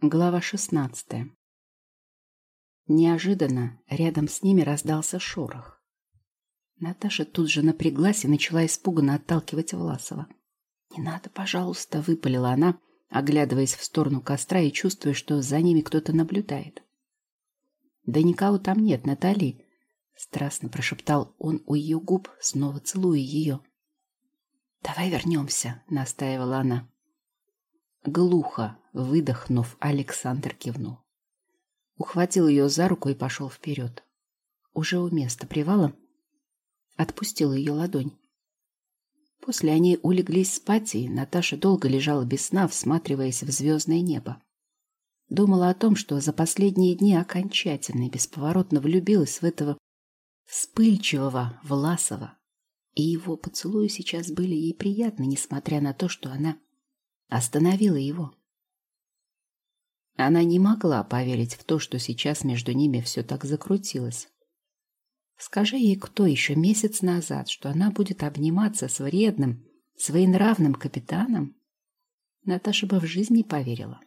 Глава шестнадцатая. Неожиданно рядом с ними раздался шорох. Наташа тут же напряглась и начала испуганно отталкивать Власова. «Не надо, пожалуйста», — выпалила она, оглядываясь в сторону костра и чувствуя, что за ними кто-то наблюдает. «Да никого там нет, Натали», — страстно прошептал он у ее губ, снова целуя ее. «Давай вернемся», — настаивала она. Глухо выдохнув, Александр кивнул. Ухватил ее за руку и пошел вперед. Уже у места привала отпустил ее ладонь. После они улеглись спать, и Наташа долго лежала без сна, всматриваясь в звездное небо. Думала о том, что за последние дни окончательно и бесповоротно влюбилась в этого вспыльчивого Власова, и его поцелуи сейчас были ей приятны, несмотря на то, что она остановила его. Она не могла поверить в то, что сейчас между ними все так закрутилось. Скажи ей кто еще месяц назад, что она будет обниматься с вредным, своенравным капитаном, Наташа бы в жизни поверила.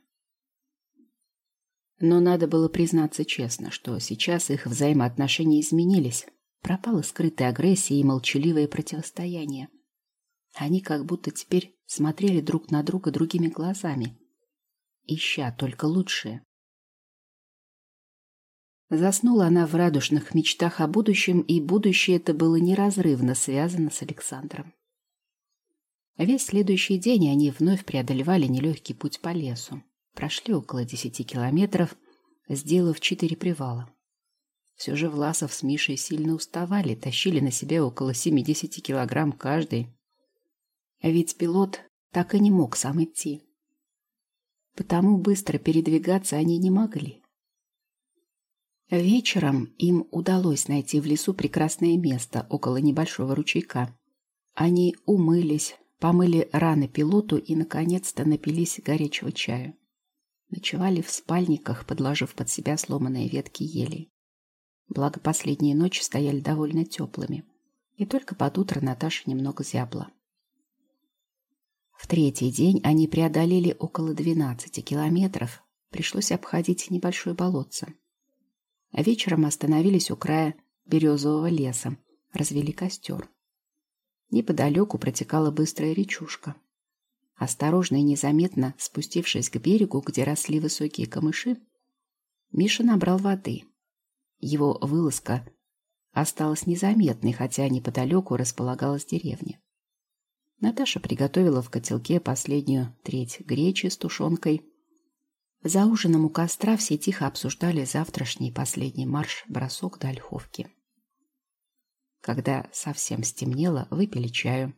Но надо было признаться честно, что сейчас их взаимоотношения изменились. Пропала скрытая агрессия и молчаливое противостояние. Они как будто теперь смотрели друг на друга другими глазами, ища только лучшее. Заснула она в радужных мечтах о будущем, и будущее это было неразрывно связано с Александром. Весь следующий день они вновь преодолевали нелегкий путь по лесу. Прошли около десяти километров, сделав четыре привала. Все же Власов с Мишей сильно уставали, тащили на себе около семидесяти килограмм каждый. Ведь пилот так и не мог сам идти. Потому быстро передвигаться они не могли. Вечером им удалось найти в лесу прекрасное место около небольшого ручейка. Они умылись, помыли раны пилоту и, наконец-то, напились горячего чаю. Ночевали в спальниках, подложив под себя сломанные ветки ели. Благо, последние ночи стояли довольно теплыми. И только под утро Наташа немного зябла. В третий день они преодолели около 12 километров. Пришлось обходить небольшое болотце. Вечером остановились у края березового леса, развели костер. Неподалеку протекала быстрая речушка. Осторожно и незаметно спустившись к берегу, где росли высокие камыши, Миша набрал воды. Его вылазка осталась незаметной, хотя неподалеку располагалась деревня. Наташа приготовила в котелке последнюю треть гречи с тушенкой за ужином у костра все тихо обсуждали завтрашний последний марш-бросок до Ольховки. Когда совсем стемнело, выпили чаю.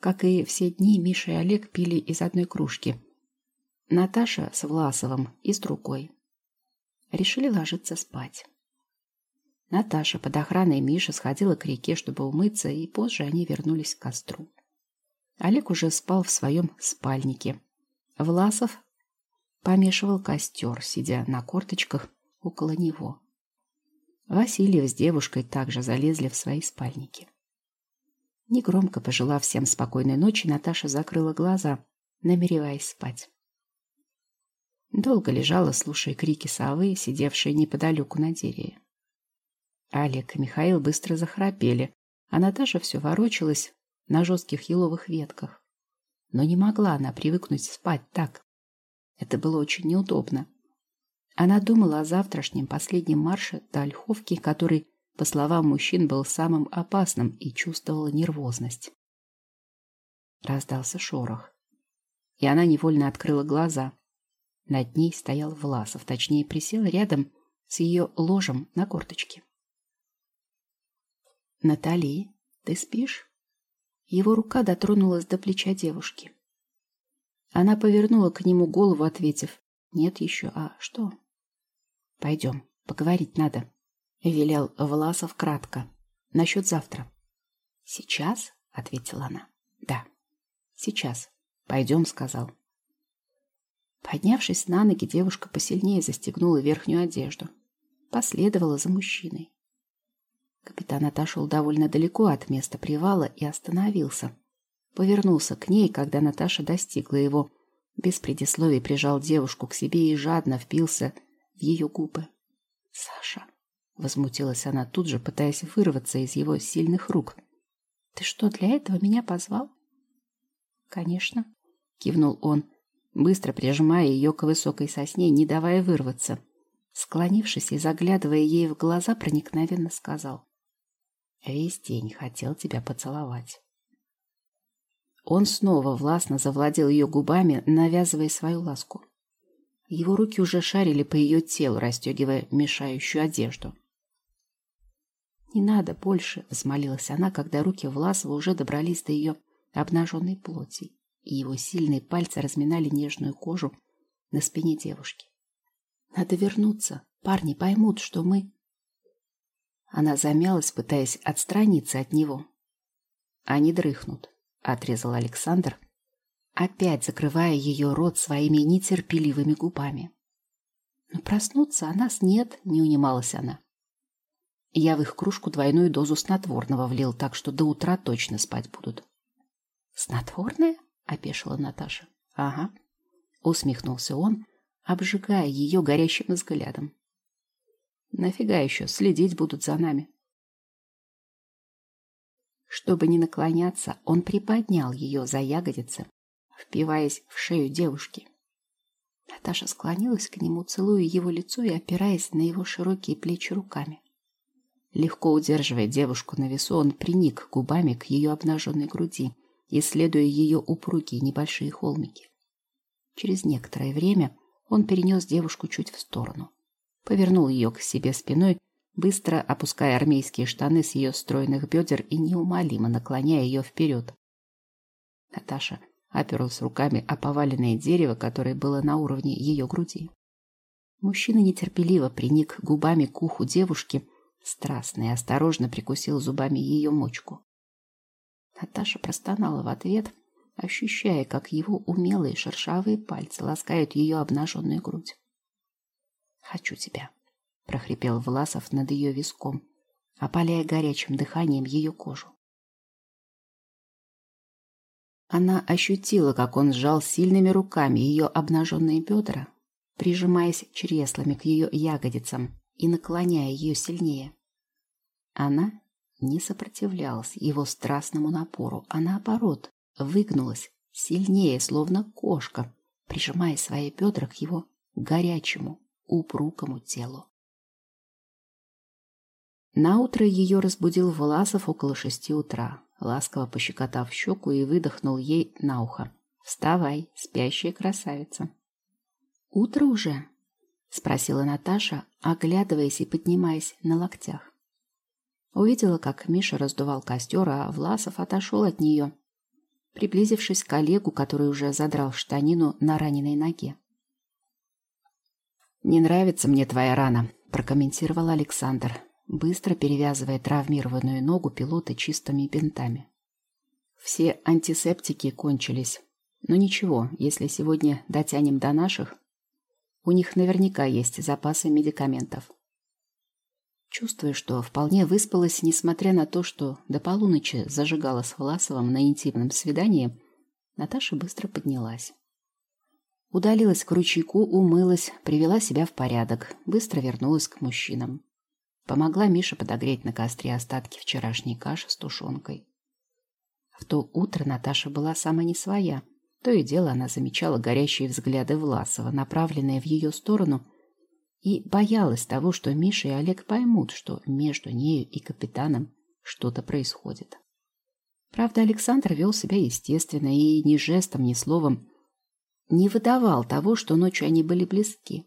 Как и все дни, Миша и Олег пили из одной кружки. Наташа с Власовым и с другой. Решили ложиться спать. Наташа под охраной Миши сходила к реке, чтобы умыться, и позже они вернулись к костру. Олег уже спал в своем спальнике. Власов помешивал костер, сидя на корточках около него. Васильев с девушкой также залезли в свои спальники. Негромко пожелав всем спокойной ночи, Наташа закрыла глаза, намереваясь спать. Долго лежала, слушая крики совы, сидевшие неподалеку на дереве. Олег и Михаил быстро захрапели, а Наташа все ворочалась на жестких еловых ветках. Но не могла она привыкнуть спать так, это было очень неудобно. Она думала о завтрашнем последнем марше до Ольховки, который, по словам мужчин, был самым опасным и чувствовала нервозность. Раздался шорох. И она невольно открыла глаза. Над ней стоял Власов, точнее, присел рядом с ее ложем на корточке. «Натали, ты спишь?» Его рука дотронулась до плеча девушки. Она повернула к нему голову, ответив. Нет еще. А что? Пойдем, поговорить надо. Велел Власов кратко. Насчет завтра. Сейчас? Ответила она. Да, сейчас. Пойдем, сказал. Поднявшись на ноги, девушка посильнее застегнула верхнюю одежду. Последовала за мужчиной. Капитан отошел довольно далеко от места привала и остановился, Повернулся к ней, когда Наташа достигла его, Без предисловий прижал девушку к себе и жадно впился в ее губы. «Саша!» — возмутилась она тут же, пытаясь вырваться из его сильных рук. «Ты что, для этого меня позвал?» «Конечно», — кивнул он, быстро прижимая ее к высокой сосне, не давая вырваться. Склонившись и заглядывая ей в глаза, проникновенно сказал. «Весь день хотел тебя поцеловать». Он снова властно завладел ее губами, навязывая свою ласку. Его руки уже шарили по ее телу, расстегивая мешающую одежду. «Не надо больше», — взмолилась она, когда руки Власова уже добрались до ее обнаженной плоти, и его сильные пальцы разминали нежную кожу на спине девушки. «Надо вернуться. Парни поймут, что мы...» Она замялась, пытаясь отстраниться от него. Они дрыхнут. — отрезал Александр, опять закрывая ее рот своими нетерпеливыми губами. «Но проснуться о нас нет», — не унималась она. Я в их кружку двойную дозу снотворного влил, так что до утра точно спать будут. «Снотворное?» — опешила Наташа. «Ага», — усмехнулся он, обжигая ее горящим взглядом. «Нафига еще следить будут за нами?» Чтобы не наклоняться, он приподнял ее за ягодицы, впиваясь в шею девушки. Наташа склонилась к нему, целуя его лицо и опираясь на его широкие плечи руками. Легко удерживая девушку на весу, он приник губами к ее обнаженной груди, исследуя ее упругие небольшие холмики. Через некоторое время он перенес девушку чуть в сторону, повернул ее к себе спиной быстро опуская армейские штаны с ее стройных бедер и неумолимо наклоняя ее вперед. Наташа оперлась руками о поваленное дерево, которое было на уровне ее груди. Мужчина нетерпеливо приник губами к уху девушки, страстно и осторожно прикусил зубами ее мочку. Наташа простонала в ответ, ощущая, как его умелые шершавые пальцы ласкают ее обнаженную грудь. «Хочу тебя», прохрипел Власов над ее виском, опаляя горячим дыханием ее кожу. Она ощутила, как он сжал сильными руками ее обнаженные бедра, прижимаясь чреслами к ее ягодицам и наклоняя ее сильнее. Она не сопротивлялась его страстному напору, а наоборот, выгнулась сильнее, словно кошка, прижимая свои бедра к его горячему, упругому телу. Наутро ее разбудил Власов около шести утра, ласково пощекотав щеку и выдохнул ей на ухо. «Вставай, спящая красавица!» «Утро уже?» — спросила Наташа, оглядываясь и поднимаясь на локтях. Увидела, как Миша раздувал костер, а Власов отошел от нее, приблизившись к коллегу, который уже задрал штанину на раненой ноге. «Не нравится мне твоя рана», — прокомментировал Александр быстро перевязывая травмированную ногу пилота чистыми бинтами. Все антисептики кончились. Но ничего, если сегодня дотянем до наших, у них наверняка есть запасы медикаментов. Чувствуя, что вполне выспалась, несмотря на то, что до полуночи зажигала с Власовым на интимном свидании, Наташа быстро поднялась. Удалилась к ручейку, умылась, привела себя в порядок, быстро вернулась к мужчинам. Помогла Мише подогреть на костре остатки вчерашней каши с тушенкой. В то утро Наташа была сама не своя. То и дело она замечала горящие взгляды Власова, направленные в ее сторону, и боялась того, что Миша и Олег поймут, что между нею и капитаном что-то происходит. Правда, Александр вел себя естественно и ни жестом, ни словом не выдавал того, что ночью они были близки.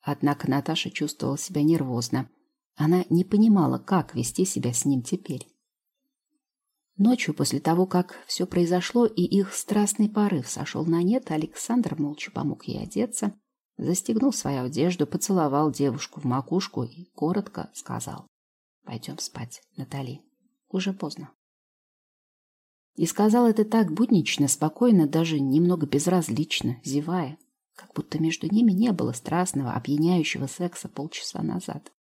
Однако Наташа чувствовала себя нервозно. Она не понимала, как вести себя с ним теперь. Ночью, после того, как все произошло и их страстный порыв сошел на нет, Александр молча помог ей одеться, застегнул свою одежду, поцеловал девушку в макушку и коротко сказал «Пойдем спать, Натали. Уже поздно». И сказал это так буднично, спокойно, даже немного безразлично, зевая как будто между ними не было страстного, опьяняющего секса полчаса назад.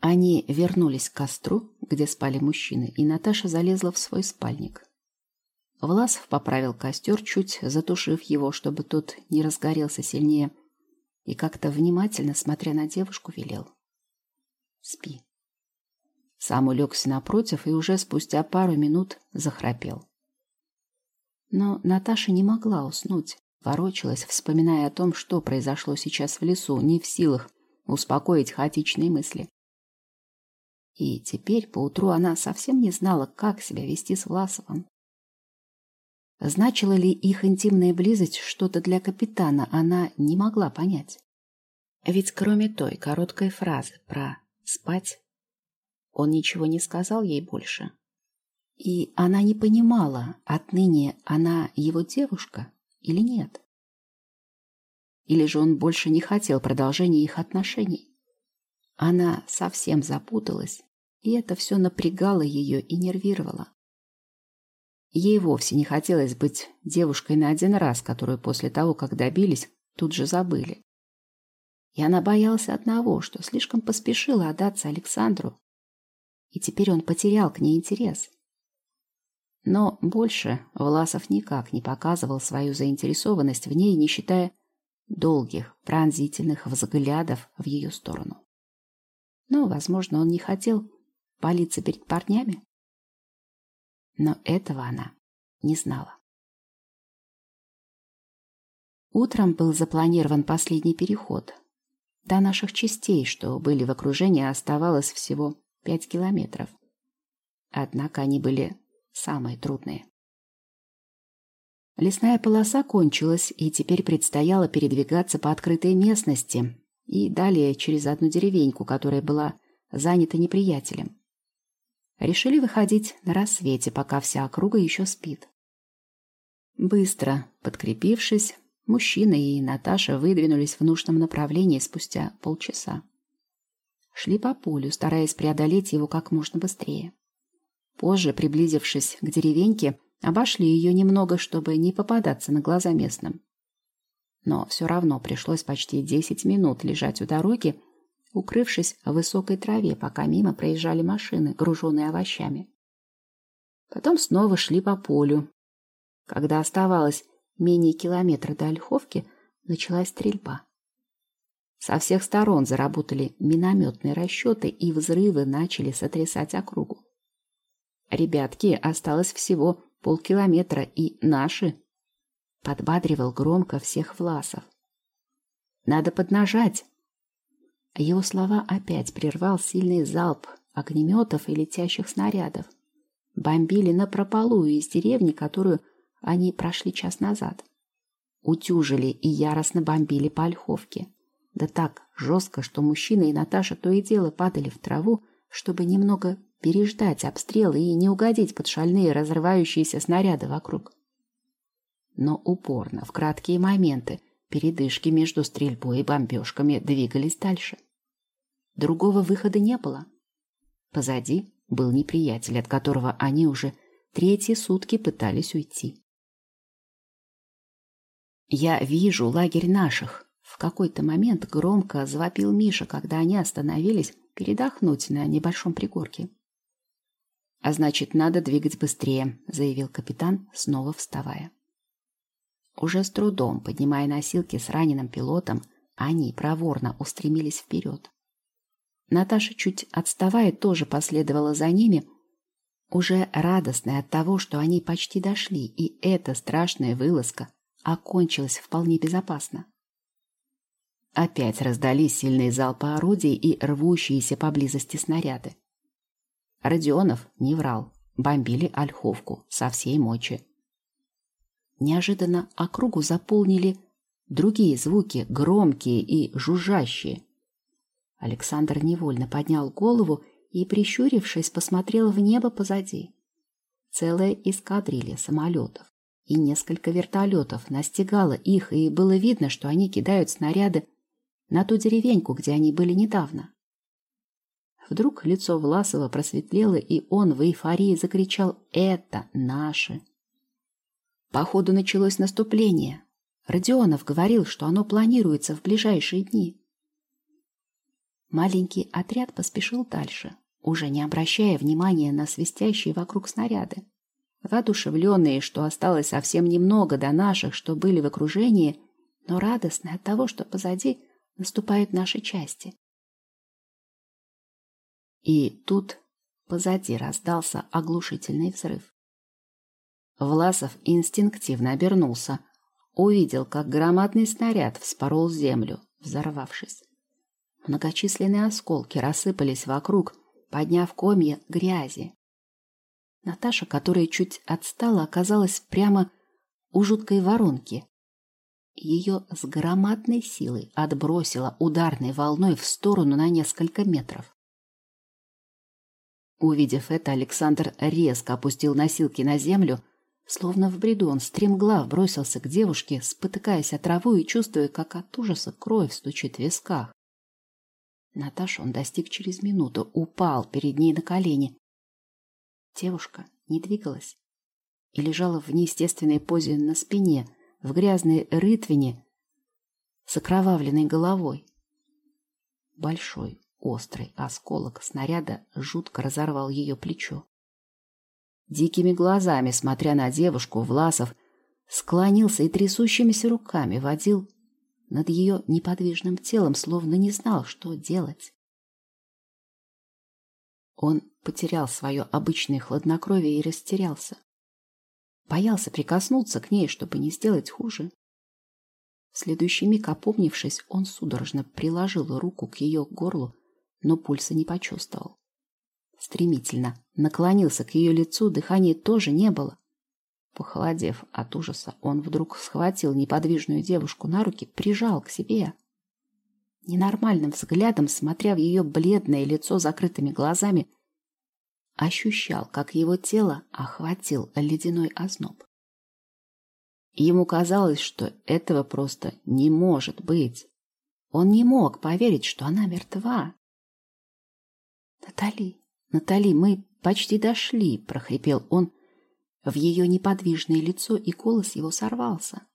Они вернулись к костру, где спали мужчины, и Наташа залезла в свой спальник. Власов поправил костер, чуть затушив его, чтобы тот не разгорелся сильнее, и как-то внимательно, смотря на девушку, велел. «Спи». Сам улегся напротив и уже спустя пару минут захрапел. Но Наташа не могла уснуть, ворочалась, вспоминая о том, что произошло сейчас в лесу, не в силах успокоить хаотичные мысли. И теперь поутру она совсем не знала, как себя вести с Власовым. Значила ли их интимная близость что-то для капитана, она не могла понять. Ведь кроме той короткой фразы про «спать», он ничего не сказал ей больше. И она не понимала, отныне она его девушка или нет. Или же он больше не хотел продолжения их отношений. Она совсем запуталась, и это все напрягало ее и нервировало. Ей вовсе не хотелось быть девушкой на один раз, которую после того, как добились, тут же забыли. И она боялась одного, что слишком поспешила отдаться Александру, и теперь он потерял к ней интерес. Но больше Власов никак не показывал свою заинтересованность в ней, не считая долгих, пронзительных взглядов в ее сторону. Но, возможно, он не хотел палиться перед парнями. Но этого она не знала. Утром был запланирован последний переход. До наших частей, что были в окружении, оставалось всего пять километров. Однако они были самые трудные. Лесная полоса кончилась, и теперь предстояло передвигаться по открытой местности и далее через одну деревеньку, которая была занята неприятелем. Решили выходить на рассвете, пока вся округа еще спит. Быстро, подкрепившись, мужчина и Наташа выдвинулись в нужном направлении спустя полчаса. Шли по полю, стараясь преодолеть его как можно быстрее. Позже, приблизившись к деревеньке, Обошли ее немного, чтобы не попадаться на глаза местным. Но все равно пришлось почти десять минут лежать у дороги, укрывшись в высокой траве, пока мимо проезжали машины, груженные овощами. Потом снова шли по полю. Когда оставалось менее километра до Ольховки, началась стрельба. Со всех сторон заработали минометные расчеты, и взрывы начали сотрясать округу. Ребятки, осталось всего полкилометра и наши. Подбадривал громко всех Власов. Надо поднажать. Его слова опять прервал сильный залп огнеметов и летящих снарядов. Бомбили напропалую из деревни, которую они прошли час назад. Утюжили и яростно бомбили по Ольховке. Да так жестко, что мужчина и Наташа то и дело падали в траву, чтобы немного переждать обстрелы и не угодить под шальные разрывающиеся снаряды вокруг. Но упорно, в краткие моменты, передышки между стрельбой и бомбежками двигались дальше. Другого выхода не было. Позади был неприятель, от которого они уже третьи сутки пытались уйти. «Я вижу лагерь наших», — в какой-то момент громко завопил Миша, когда они остановились передохнуть на небольшом пригорке. «А значит, надо двигать быстрее», — заявил капитан, снова вставая. Уже с трудом, поднимая носилки с раненым пилотом, они проворно устремились вперед. Наташа, чуть отставая, тоже последовала за ними, уже радостная от того, что они почти дошли, и эта страшная вылазка окончилась вполне безопасно. Опять раздались сильные залпы орудий и рвущиеся поблизости снаряды. Родионов не врал. Бомбили Ольховку со всей мочи. Неожиданно округу заполнили другие звуки, громкие и жужжащие. Александр невольно поднял голову и, прищурившись, посмотрел в небо позади. Целая эскадрилья самолетов и несколько вертолетов настигала их, и было видно, что они кидают снаряды на ту деревеньку, где они были недавно. Вдруг лицо Власова просветлело, и он в эйфории закричал «Это наши!». Походу началось наступление. Родионов говорил, что оно планируется в ближайшие дни. Маленький отряд поспешил дальше, уже не обращая внимания на свистящие вокруг снаряды. воодушевленные, что осталось совсем немного до наших, что были в окружении, но радостные от того, что позади наступают наши части. И тут позади раздался оглушительный взрыв. Власов инстинктивно обернулся, увидел, как громадный снаряд вспорол землю, взорвавшись. Многочисленные осколки рассыпались вокруг, подняв комья грязи. Наташа, которая чуть отстала, оказалась прямо у жуткой воронки. Ее с громадной силой отбросило ударной волной в сторону на несколько метров. Увидев это, Александр резко опустил носилки на землю, словно в бреду он стремглав бросился к девушке, спотыкаясь от траву и чувствуя, как от ужаса кровь стучит в висках. Наташу он достиг через минуту, упал перед ней на колени. Девушка не двигалась и лежала в неестественной позе на спине, в грязной рытвине с окровавленной головой. Большой, острый осколок снаряда жутко разорвал ее плечо. Дикими глазами, смотря на девушку, Власов склонился и трясущимися руками водил над ее неподвижным телом, словно не знал, что делать. Он потерял свое обычное хладнокровие и растерялся. Боялся прикоснуться к ней, чтобы не сделать хуже. В следующий миг, опомнившись, он судорожно приложил руку к ее горлу, но пульса не почувствовал. Стремительно наклонился к ее лицу, дыхания тоже не было. Похолодев от ужаса, он вдруг схватил неподвижную девушку на руки, прижал к себе. Ненормальным взглядом, смотря в ее бледное лицо закрытыми глазами, ощущал, как его тело охватил ледяной озноб. Ему казалось, что этого просто не может быть. Он не мог поверить, что она мертва. «Натали, Натали, мы почти дошли», — прохрипел он, в ее неподвижное лицо, и голос его сорвался.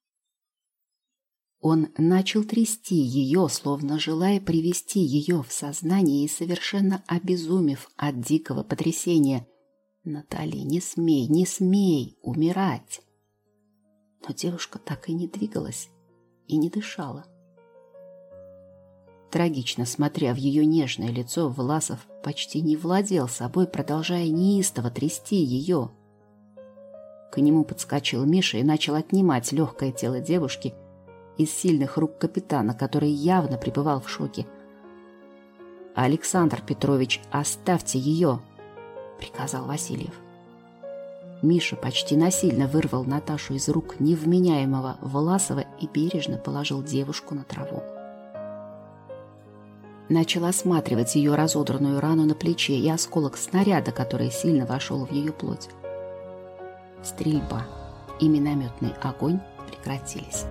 Он начал трясти ее, словно желая привести ее в сознание и совершенно обезумев от дикого потрясения. «Натали, не смей, не смей умирать!» Но девушка так и не двигалась и не дышала. Трагично смотря в ее нежное лицо, Власов почти не владел собой, продолжая неистово трясти ее. К нему подскочил Миша и начал отнимать легкое тело девушки из сильных рук капитана, который явно пребывал в шоке. «Александр Петрович, оставьте ее!» — приказал Васильев. Миша почти насильно вырвал Наташу из рук невменяемого Власова и бережно положил девушку на траву. Начал осматривать ее разодранную рану на плече и осколок снаряда, который сильно вошел в ее плоть. Стрельба и минометный огонь прекратились,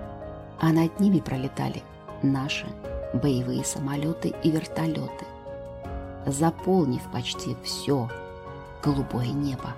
а над ними пролетали наши боевые самолеты и вертолеты, заполнив почти все голубое небо.